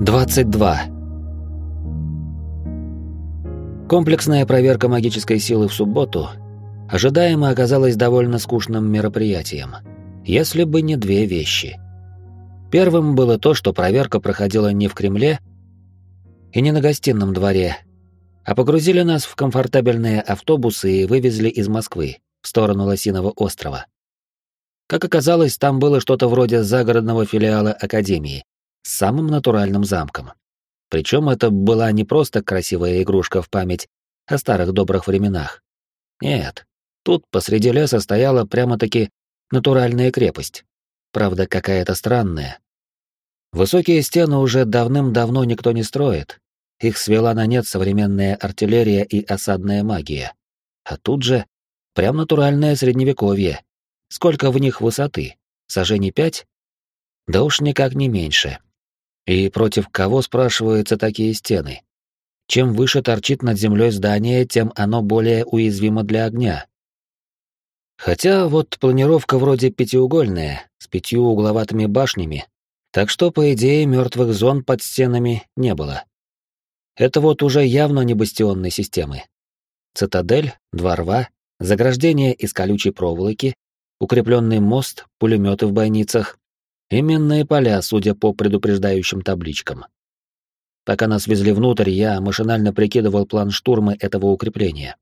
22. Комплексная проверка магической силы в субботу ожидаемо оказалась довольно скучным мероприятием, если бы не две вещи. Первым было то, что проверка проходила не в Кремле и не на гостином дворе, а погрузили нас в комфортабельные автобусы и вывезли из Москвы в сторону Лосиного острова. Как оказалось, там было что-то вроде загородного филиала Академии, с самым натуральным замком. Причем это была не просто красивая игрушка в память о старых добрых временах. Нет, тут посреди леса стояла прямо-таки натуральная крепость. Правда, какая-то странная. Высокие стены уже давным-давно никто не строит. Их свела на нет современная артиллерия и осадная магия. А тут же прям натуральное средневековье. Сколько в них высоты? Сажений пять? Да уж никак не меньше. И против кого, спрашиваются, такие стены? Чем выше торчит над землей здание, тем оно более уязвимо для огня. Хотя вот планировка вроде пятиугольная, с пятью угловатыми башнями, так что, по идее, мертвых зон под стенами не было. Это вот уже явно не бастионной системы. Цитадель, два рва, заграждение из колючей проволоки, укрепленный мост, пулеметы в бойницах, и поля, судя по предупреждающим табличкам. Пока нас везли внутрь, я машинально прикидывал план штурма этого укрепления.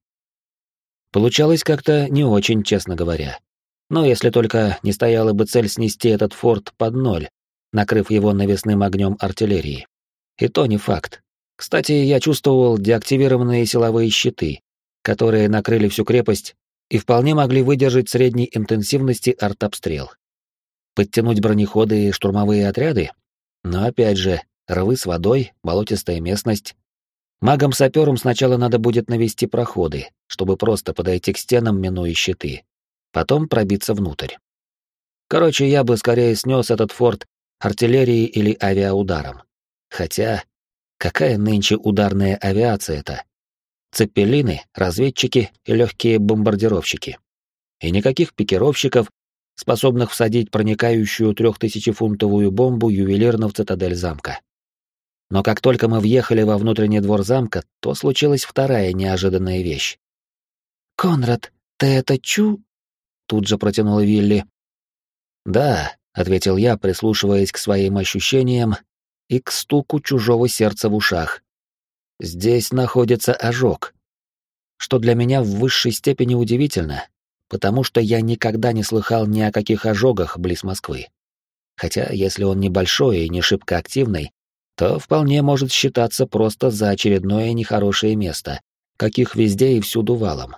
Получалось как-то не очень, честно говоря. Но если только не стояла бы цель снести этот форт под ноль, накрыв его навесным огнем артиллерии. И то не факт. Кстати, я чувствовал деактивированные силовые щиты, которые накрыли всю крепость и вполне могли выдержать средней интенсивности артобстрел подтянуть бронеходы и штурмовые отряды? Но опять же, рвы с водой, болотистая местность. Магам-саперам сначала надо будет навести проходы, чтобы просто подойти к стенам, минуя щиты. Потом пробиться внутрь. Короче, я бы скорее снес этот форт артиллерией или авиаударом. Хотя, какая нынче ударная авиация-то? Цепелины, разведчики и легкие бомбардировщики. И никаких пикировщиков способных всадить проникающую трехтысячефунтовую бомбу ювелирно в цитадель замка. Но как только мы въехали во внутренний двор замка, то случилась вторая неожиданная вещь. «Конрад, ты это чу?» — тут же протянула Вилли. «Да», — ответил я, прислушиваясь к своим ощущениям и к стуку чужого сердца в ушах. «Здесь находится ожог» что для меня в высшей степени удивительно, потому что я никогда не слыхал ни о каких ожогах близ Москвы. Хотя, если он небольшой и не шибко активный, то вполне может считаться просто за очередное нехорошее место, каких везде и всюду валом.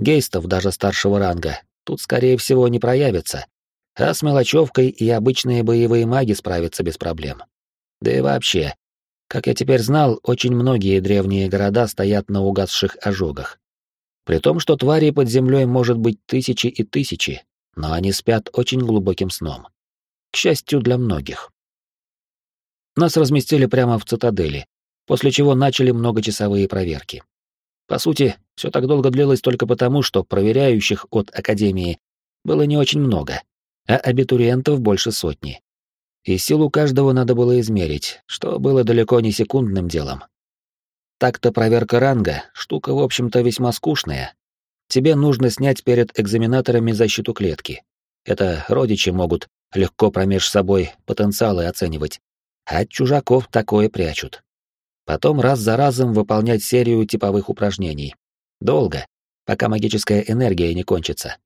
Гейстов даже старшего ранга тут, скорее всего, не проявится, а с мелочевкой и обычные боевые маги справятся без проблем. Да и вообще, как я теперь знал, очень многие древние города стоят на угасших ожогах. При том, что тварей под землей может быть тысячи и тысячи, но они спят очень глубоким сном. К счастью для многих. Нас разместили прямо в цитадели, после чего начали многочасовые проверки. По сути, все так долго длилось только потому, что проверяющих от Академии было не очень много, а абитуриентов больше сотни. И силу каждого надо было измерить, что было далеко не секундным делом. Так-то проверка ранга — штука, в общем-то, весьма скучная. Тебе нужно снять перед экзаменаторами защиту клетки. Это родичи могут легко промеж собой потенциалы оценивать, а чужаков такое прячут. Потом раз за разом выполнять серию типовых упражнений. Долго, пока магическая энергия не кончится.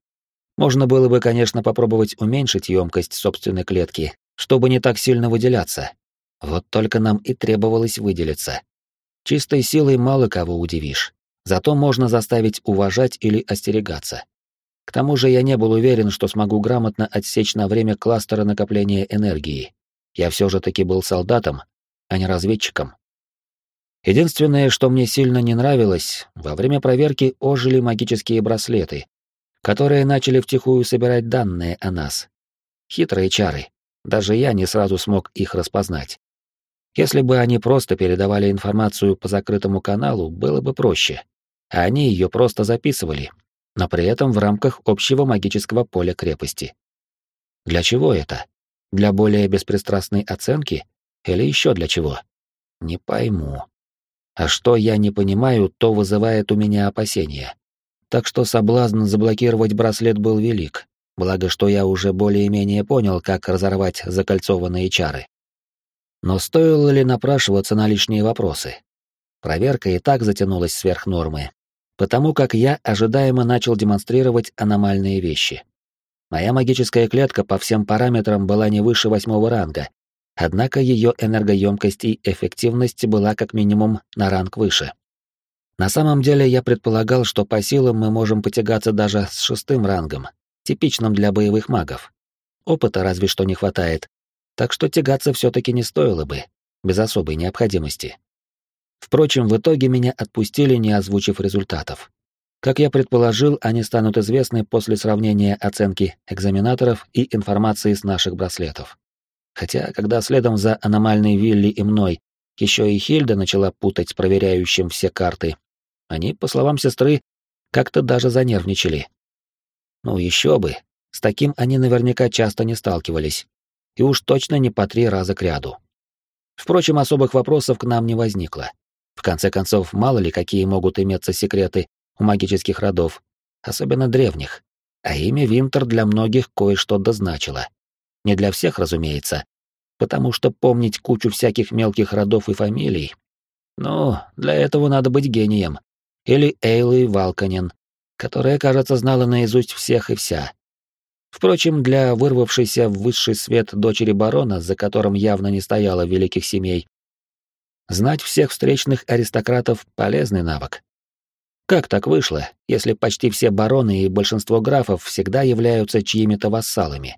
Можно было бы, конечно, попробовать уменьшить емкость собственной клетки, чтобы не так сильно выделяться. Вот только нам и требовалось выделиться. Чистой силой мало кого удивишь, зато можно заставить уважать или остерегаться. К тому же я не был уверен, что смогу грамотно отсечь на время кластера накопления энергии. Я все же таки был солдатом, а не разведчиком. Единственное, что мне сильно не нравилось, во время проверки ожили магические браслеты, которые начали втихую собирать данные о нас. Хитрые чары. Даже я не сразу смог их распознать. Если бы они просто передавали информацию по закрытому каналу, было бы проще. А они ее просто записывали, но при этом в рамках общего магического поля крепости. Для чего это? Для более беспристрастной оценки? Или еще для чего? Не пойму. А что я не понимаю, то вызывает у меня опасения. Так что соблазн заблокировать браслет был велик, благо что я уже более-менее понял, как разорвать закольцованные чары. Но стоило ли напрашиваться на лишние вопросы? Проверка и так затянулась сверх нормы, потому как я ожидаемо начал демонстрировать аномальные вещи. Моя магическая клетка по всем параметрам была не выше восьмого ранга, однако ее энергоемкость и эффективность была как минимум на ранг выше. На самом деле я предполагал, что по силам мы можем потягаться даже с шестым рангом, типичным для боевых магов. Опыта разве что не хватает, так что тягаться все-таки не стоило бы, без особой необходимости. Впрочем, в итоге меня отпустили, не озвучив результатов. Как я предположил, они станут известны после сравнения оценки экзаменаторов и информации с наших браслетов. Хотя, когда следом за аномальной Вилли и мной еще и Хильда начала путать с проверяющим все карты, они, по словам сестры, как-то даже занервничали. Ну еще бы, с таким они наверняка часто не сталкивались, и уж точно не по три раза кряду. Впрочем, особых вопросов к нам не возникло. В конце концов, мало ли какие могут иметься секреты у магических родов, особенно древних. А имя Винтер для многих кое-что дозначило. Не для всех, разумеется, потому что помнить кучу всяких мелких родов и фамилий. Ну, для этого надо быть гением. Или Эйлой Валканен, которая, кажется, знала наизусть всех и вся. Впрочем, для вырвавшейся в высший свет дочери барона, за которым явно не стояло великих семей, знать всех встречных аристократов — полезный навык. Как так вышло, если почти все бароны и большинство графов всегда являются чьими-то вассалами?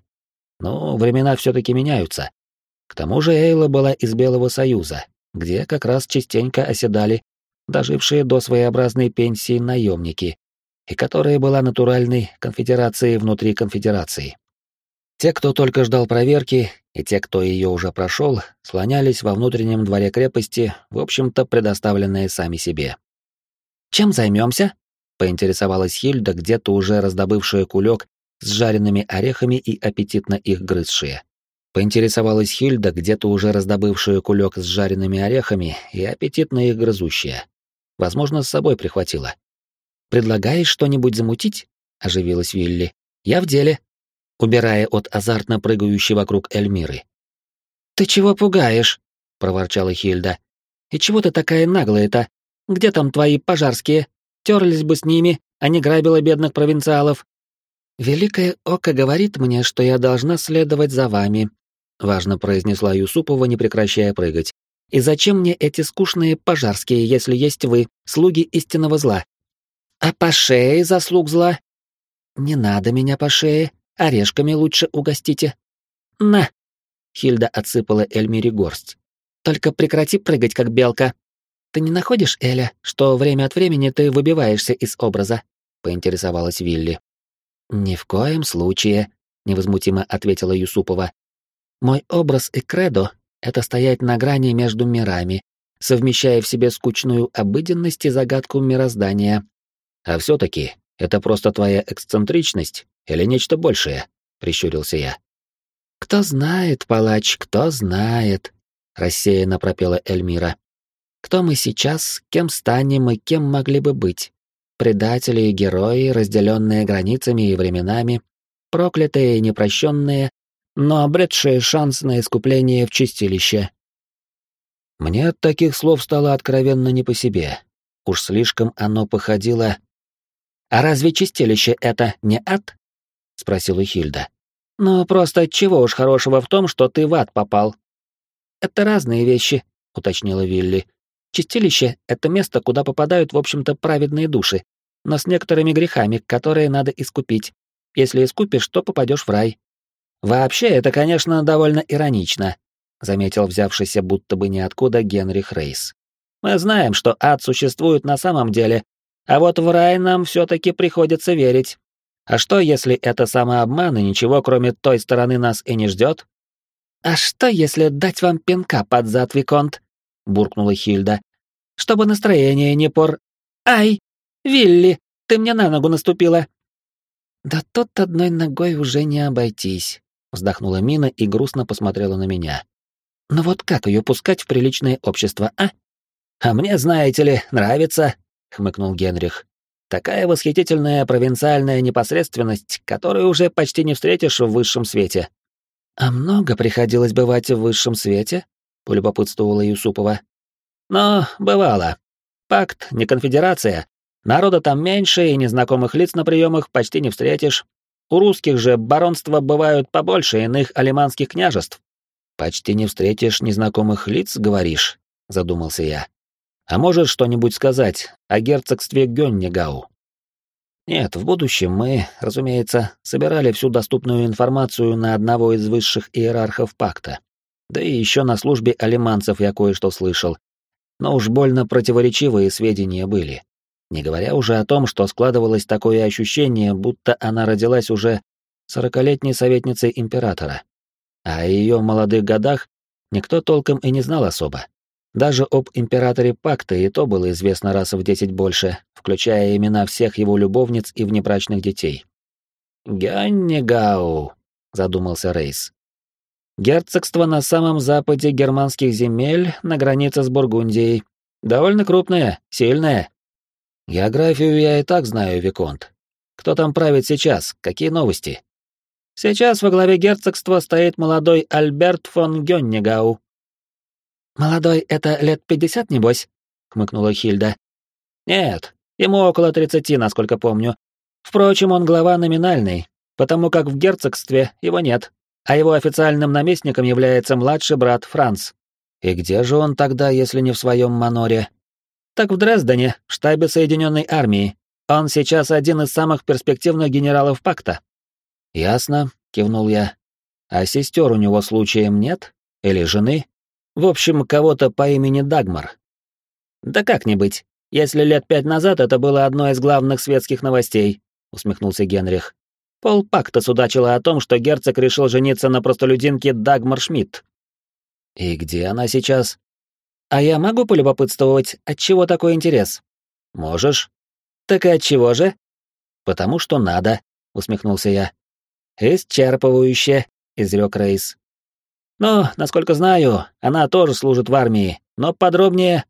Но времена все-таки меняются. К тому же Эйла была из Белого Союза, где как раз частенько оседали дожившие до своеобразной пенсии наемники, и которая была натуральной конфедерацией внутри конфедерации. Те, кто только ждал проверки, и те, кто ее уже прошел, слонялись во внутреннем дворе крепости, в общем-то предоставленные сами себе. «Чем займемся?» — поинтересовалась Хильда, где-то уже раздобывшая кулек с жареными орехами и аппетитно их грызшие. Поинтересовалась Хильда, где-то уже раздобывшая кулек с жареными орехами и аппетитно их грызущая. Возможно, с собой прихватила. «Предлагаешь что-нибудь замутить?» — оживилась Вилли. «Я в деле», убирая от азартно прыгающей вокруг Эльмиры. «Ты чего пугаешь?» — проворчала Хильда. «И чего ты такая наглая-то? Где там твои пожарские? Терлись бы с ними, а не грабила бедных провинциалов. Великое око говорит мне, что я должна следовать за вами, важно произнесла Юсупова, не прекращая прыгать. И зачем мне эти скучные пожарские, если есть вы, слуги истинного зла? А по шее заслуг зла? Не надо меня по шее, орешками лучше угостите. На. Хильда отсыпала Эльмире горсть. Только прекрати прыгать, как белка. «Ты не находишь, Эля, что время от времени ты выбиваешься из образа?» — поинтересовалась Вилли. «Ни в коем случае», — невозмутимо ответила Юсупова. «Мой образ и кредо — это стоять на грани между мирами, совмещая в себе скучную обыденность и загадку мироздания. А все-таки это просто твоя эксцентричность или нечто большее?» — прищурился я. «Кто знает, палач, кто знает», — рассеянно пропела Эльмира. Кто мы сейчас, кем станем и кем могли бы быть? Предатели и герои, разделенные границами и временами, проклятые и непрощенные, но обретшие шанс на искупление в чистилище. Мне от таких слов стало откровенно не по себе. Уж слишком оно походило... «А разве чистилище — это не ад?» — спросила Хильда. «Ну, просто чего уж хорошего в том, что ты в ад попал?» «Это разные вещи», — уточнила Вилли. Чистилище — это место, куда попадают, в общем-то, праведные души, но с некоторыми грехами, которые надо искупить. Если искупишь, то попадешь в рай. Вообще, это, конечно, довольно иронично, заметил взявшийся будто бы ниоткуда Генрих Рейс. Мы знаем, что ад существует на самом деле, а вот в рай нам все-таки приходится верить. А что, если это самообман, и ничего, кроме той стороны, нас и не ждет? А что, если дать вам пинка под зад, Виконт? — буркнула Хильда. «Чтобы настроение не пор... Ай! Вилли, ты мне на ногу наступила!» «Да тут одной ногой уже не обойтись», — вздохнула Мина и грустно посмотрела на меня. Но вот как ее пускать в приличное общество, а? А мне, знаете ли, нравится, хмыкнул Генрих. Такая восхитительная провинциальная непосредственность, которую уже почти не встретишь в высшем свете. А много приходилось бывать в высшем свете? полюбопытствовала Юсупова. Но бывало. Пакт, не конфедерация. Народа там меньше, и незнакомых лиц на приемах почти не встретишь. У русских же баронства бывают побольше иных алиманских княжеств. Почти не встретишь незнакомых лиц, говоришь, задумался я. А можешь что-нибудь сказать о герцогстве Гённигау? Нет, в будущем мы, разумеется, собирали всю доступную информацию на одного из высших иерархов пакта. Да и еще на службе алиманцев я кое-что слышал. Но уж больно противоречивые сведения были. Не говоря уже о том, что складывалось такое ощущение, будто она родилась уже сорокалетней советницей императора. А о ее молодых годах никто толком и не знал особо. Даже об императоре Пакта и то было известно раз в десять больше, включая имена всех его любовниц и внебрачных детей. «Ганнигау», — задумался Рейс. «Герцогство на самом западе германских земель, на границе с Бургундией. Довольно крупное, сильное. Географию я и так знаю, Виконт. Кто там правит сейчас? Какие новости?» «Сейчас во главе герцогства стоит молодой Альберт фон Гённигау», «Молодой — это лет пятьдесят, небось?» — хмыкнула Хильда. «Нет, ему около тридцати, насколько помню. Впрочем, он глава номинальный, потому как в герцогстве его нет, а его официальным наместником является младший брат Франц. И где же он тогда, если не в своем маноре? Так в Дрездене, штабе Соединенной армии. Он сейчас один из самых перспективных генералов пакта. Ясно, кивнул я. А сестер у него случаем нет? Или жены? В общем, кого-то по имени Дагмар. Да как не быть, если лет пять назад это было одной из главных светских новостей, усмехнулся Генрих. Пол пакта судачила о том, что герцог решил жениться на простолюдинке Дагмар Шмидт. И где она сейчас? А я могу полюбопытствовать, от чего такой интерес? Можешь. Так и от чего же? Потому что надо, усмехнулся я. Исчерпывающе, изрек Рейс. Но, насколько знаю, она тоже служит в армии, но подробнее...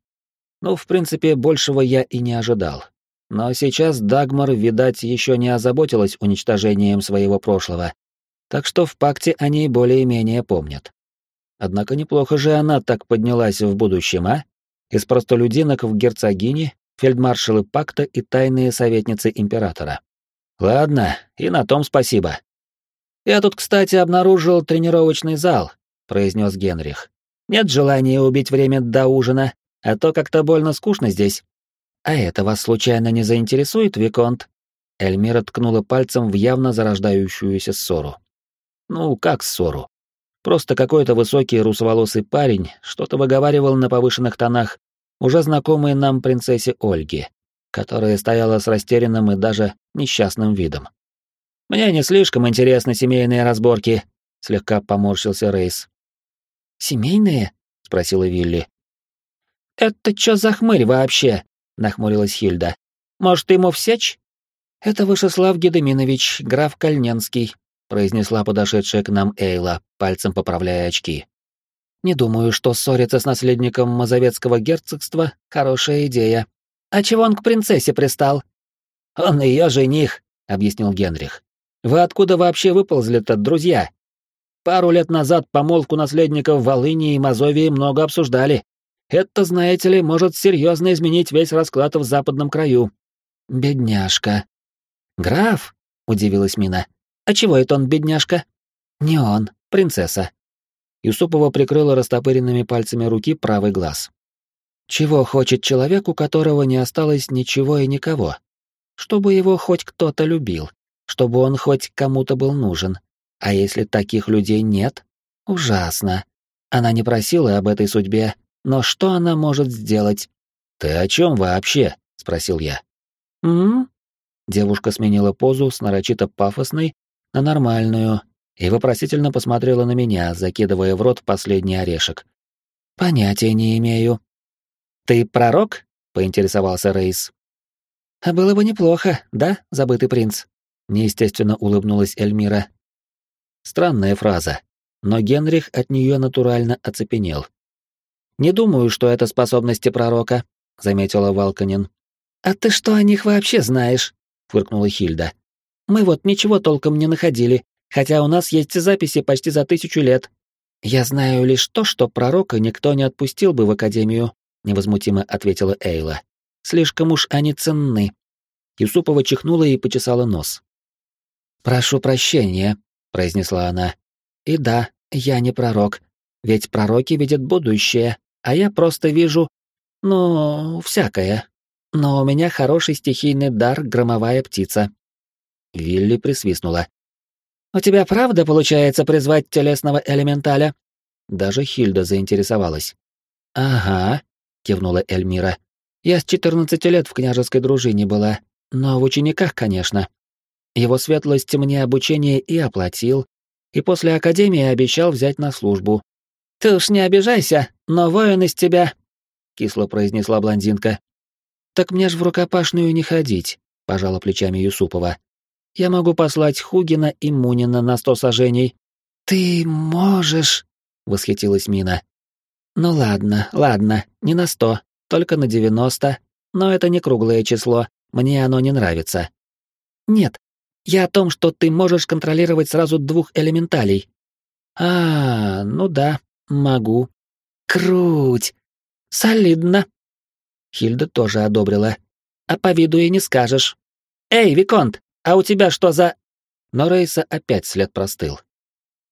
Ну, в принципе, большего я и не ожидал. Но сейчас Дагмар, видать, еще не озаботилась уничтожением своего прошлого, так что в пакте они более-менее помнят. Однако неплохо же она так поднялась в будущем, а? Из простолюдинок в герцогини, фельдмаршалы пакта и тайные советницы императора. Ладно, и на том спасибо. Я тут, кстати, обнаружил тренировочный зал, — произнес Генрих. «Нет желания убить время до ужина, а то как-то больно скучно здесь». «А это вас случайно не заинтересует, Виконт?» Эльмира ткнула пальцем в явно зарождающуюся ссору. «Ну, как ссору? Просто какой-то высокий русоволосый парень что-то выговаривал на повышенных тонах, уже знакомой нам принцессе Ольге, которая стояла с растерянным и даже несчастным видом. «Мне не слишком интересны семейные разборки», — слегка поморщился Рейс. «Семейные?» — спросила Вилли. «Это чё за хмырь вообще?» — нахмурилась Хильда. «Может, ему всечь?» «Это Вышеслав Гедеминович, граф Кальненский», — произнесла подошедшая к нам Эйла, пальцем поправляя очки. «Не думаю, что ссориться с наследником Мазовецкого герцогства — хорошая идея. А чего он к принцессе пристал?» «Он ее жених», — объяснил Генрих. «Вы откуда вообще выползли-то, друзья?» Пару лет назад помолвку наследников Волыни и Мазовии много обсуждали. Это, знаете ли, может серьезно изменить весь расклад в западном краю. Бедняжка. Граф? Удивилась Мина. А чего это он, бедняжка? Не он, принцесса. Юсупова прикрыла растопыренными пальцами руки правый глаз. Чего хочет человек, у которого не осталось ничего и никого? Чтобы его хоть кто-то любил, чтобы он хоть кому-то был нужен, а если таких людей нет? Ужасно. Она не просила об этой судьбе, но что она может сделать? Ты о чем вообще? спросил я. М? Девушка сменила позу с нарочито пафосной на нормальную и вопросительно посмотрела на меня, закидывая в рот последний орешек. Понятия не имею. Ты пророк? поинтересовался Рейс. А было бы неплохо, да, забытый принц? Неестественно улыбнулась Эльмира, Странная фраза. но Генрих от нее натурально оцепенел. «Не думаю, что это способности пророка», — заметила Валканин. «А ты что о них вообще знаешь?» — фыркнула Хильда. «Мы вот ничего толком не находили, хотя у нас есть записи почти за тысячу лет. Я знаю лишь то, что пророка никто не отпустил бы в Академию», — невозмутимо ответила Эйла. «Слишком уж они ценны». Юсупова чихнула и почесала нос. «Прошу прощения», — произнесла она. «И да, я не пророк, ведь пророки видят будущее, а я просто вижу, ну, всякое. Но у меня хороший стихийный дар громовая птица. Вилли присвистнула. У тебя правда получается призвать телесного элементаля? Даже Хильда заинтересовалась. Ага, кивнула Эльмира. Я с 14 лет в княжеской дружине была, но в учениках, конечно. Его светлость мне обучение и оплатил, и после академии обещал взять на службу. «Ты уж не обижайся, но воин из тебя...» — кисло произнесла блондинка. «Так мне ж в рукопашную не ходить», — пожала плечами Юсупова. «Я могу послать Хугина и Мунина на сто сажений». «Ты можешь...» — восхитилась Мина. «Ну ладно, ладно, не на сто, только на девяносто, но это не круглое число, мне оно не нравится». «Нет, я о том, что ты можешь контролировать сразу двух элементалей». «А, ну да, Могу. Круть. Солидно. Хильда тоже одобрила. А по виду и не скажешь. Эй, Виконт, а у тебя что за... Но Рейса опять след простыл.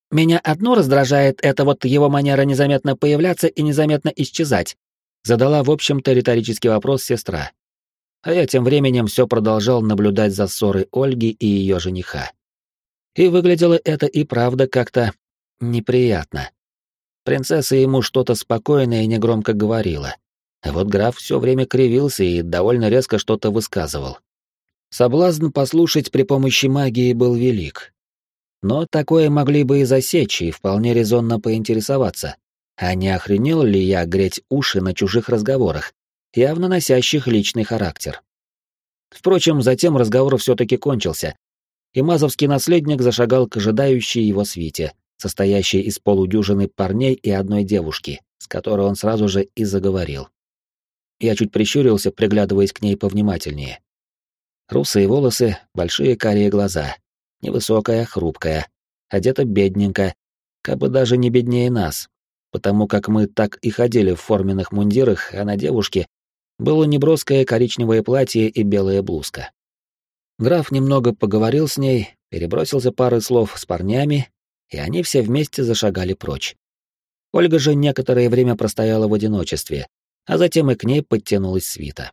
Меня одно раздражает это вот его манера незаметно появляться и незаметно исчезать. Задала, в общем-то, риторический вопрос сестра. А я тем временем все продолжал наблюдать за ссорой Ольги и ее жениха. И выглядело это и правда как-то неприятно. Принцесса ему что-то спокойное и негромко говорила. А вот граф все время кривился и довольно резко что-то высказывал. Соблазн послушать при помощи магии был велик. Но такое могли бы и засечь, и вполне резонно поинтересоваться. А не охренел ли я греть уши на чужих разговорах, явно носящих личный характер? Впрочем, затем разговор все-таки кончился, и мазовский наследник зашагал к ожидающей его свите, состоящей из полудюжины парней и одной девушки, с которой он сразу же и заговорил. Я чуть прищурился, приглядываясь к ней повнимательнее. Русые волосы, большие карие глаза, невысокая, хрупкая, одета бедненько, как бы даже не беднее нас, потому как мы так и ходили в форменных мундирах, а на девушке было неброское коричневое платье и белая блузка. Граф немного поговорил с ней, перебросился парой слов с парнями и они все вместе зашагали прочь. Ольга же некоторое время простояла в одиночестве, а затем и к ней подтянулась свита.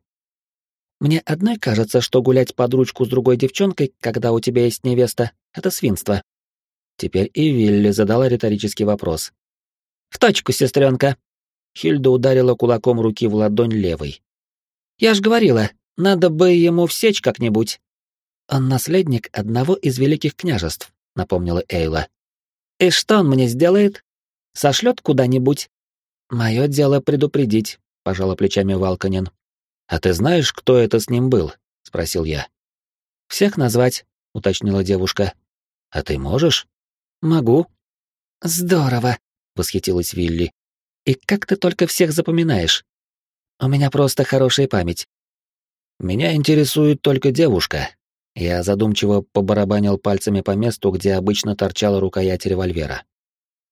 «Мне одной кажется, что гулять под ручку с другой девчонкой, когда у тебя есть невеста, — это свинство». Теперь и Вилли задала риторический вопрос. «В точку, сестренка!» Хильда ударила кулаком руки в ладонь левой. «Я ж говорила, надо бы ему всечь как-нибудь». «Он наследник одного из великих княжеств», — напомнила Эйла. И что он мне сделает? Сошлет куда-нибудь? Мое дело предупредить, пожала плечами Валканин. А ты знаешь, кто это с ним был? спросил я. Всех назвать, уточнила девушка. А ты можешь? Могу. Здорово, восхитилась Вилли. И как ты только всех запоминаешь? У меня просто хорошая память. Меня интересует только девушка, я задумчиво побарабанил пальцами по месту, где обычно торчала рукоять револьвера.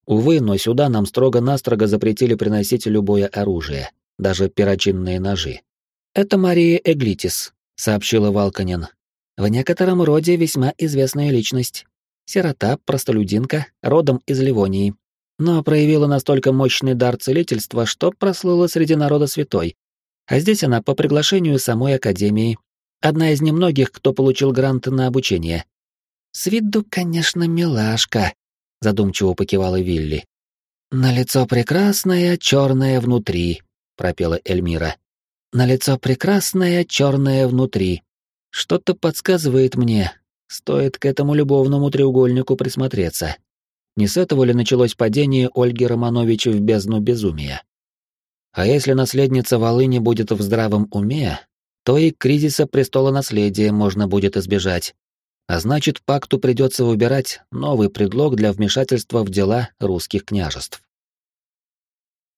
Увы, но сюда нам строго-настрого запретили приносить любое оружие, даже перочинные ножи. «Это Мария Эглитис», — сообщила Валканин. «В некотором роде весьма известная личность. Сирота, простолюдинка, родом из Ливонии. Но проявила настолько мощный дар целительства, что прослыла среди народа святой. А здесь она по приглашению самой Академии, Одна из немногих, кто получил гранты на обучение. С виду, конечно, милашка, задумчиво покивала Вилли. На лицо прекрасное, черное внутри, пропела Эльмира. На лицо прекрасное, черное внутри. Что-то подсказывает мне, стоит к этому любовному треугольнику присмотреться. Не с этого ли началось падение Ольги Романовича в бездну безумия? А если наследница Волыни будет в здравом уме, то и кризиса престола наследия можно будет избежать. А значит, пакту придется выбирать новый предлог для вмешательства в дела русских княжеств.